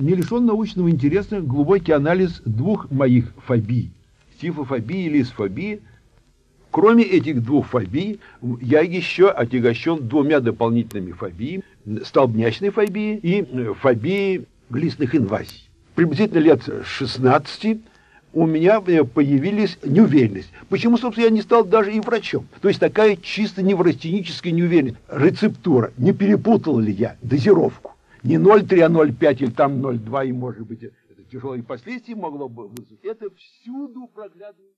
не лишен научного интереса глубокий анализ двух моих фобий – сифофобии и лисфобии. Кроме этих двух фобий, я еще отягощен двумя дополнительными фобиями – столбнячной фобией и э, фобией глистных инвазий. Приблизительно лет 16 у меня э, появились неуверенность. Почему, собственно, я не стал даже и врачом? То есть такая чисто неврастеническая неуверенность. Рецептура. Не перепутал ли я дозировку? Не 0,3, а 0,5 или там 0,2, и может быть тяжелые последствия могло бы вызвать. Это всюду проглядывает.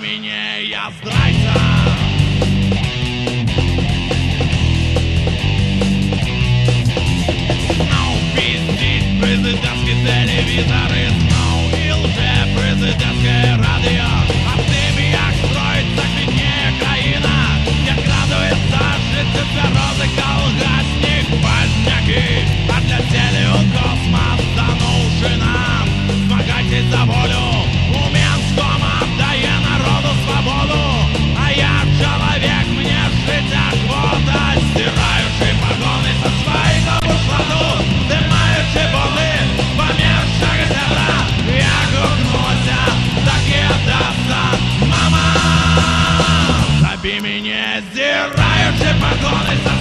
mnie, ja zdrajca Znowu pizdzisz prezydenckie telewizory Znowu ilże prezydenckie я здрайца.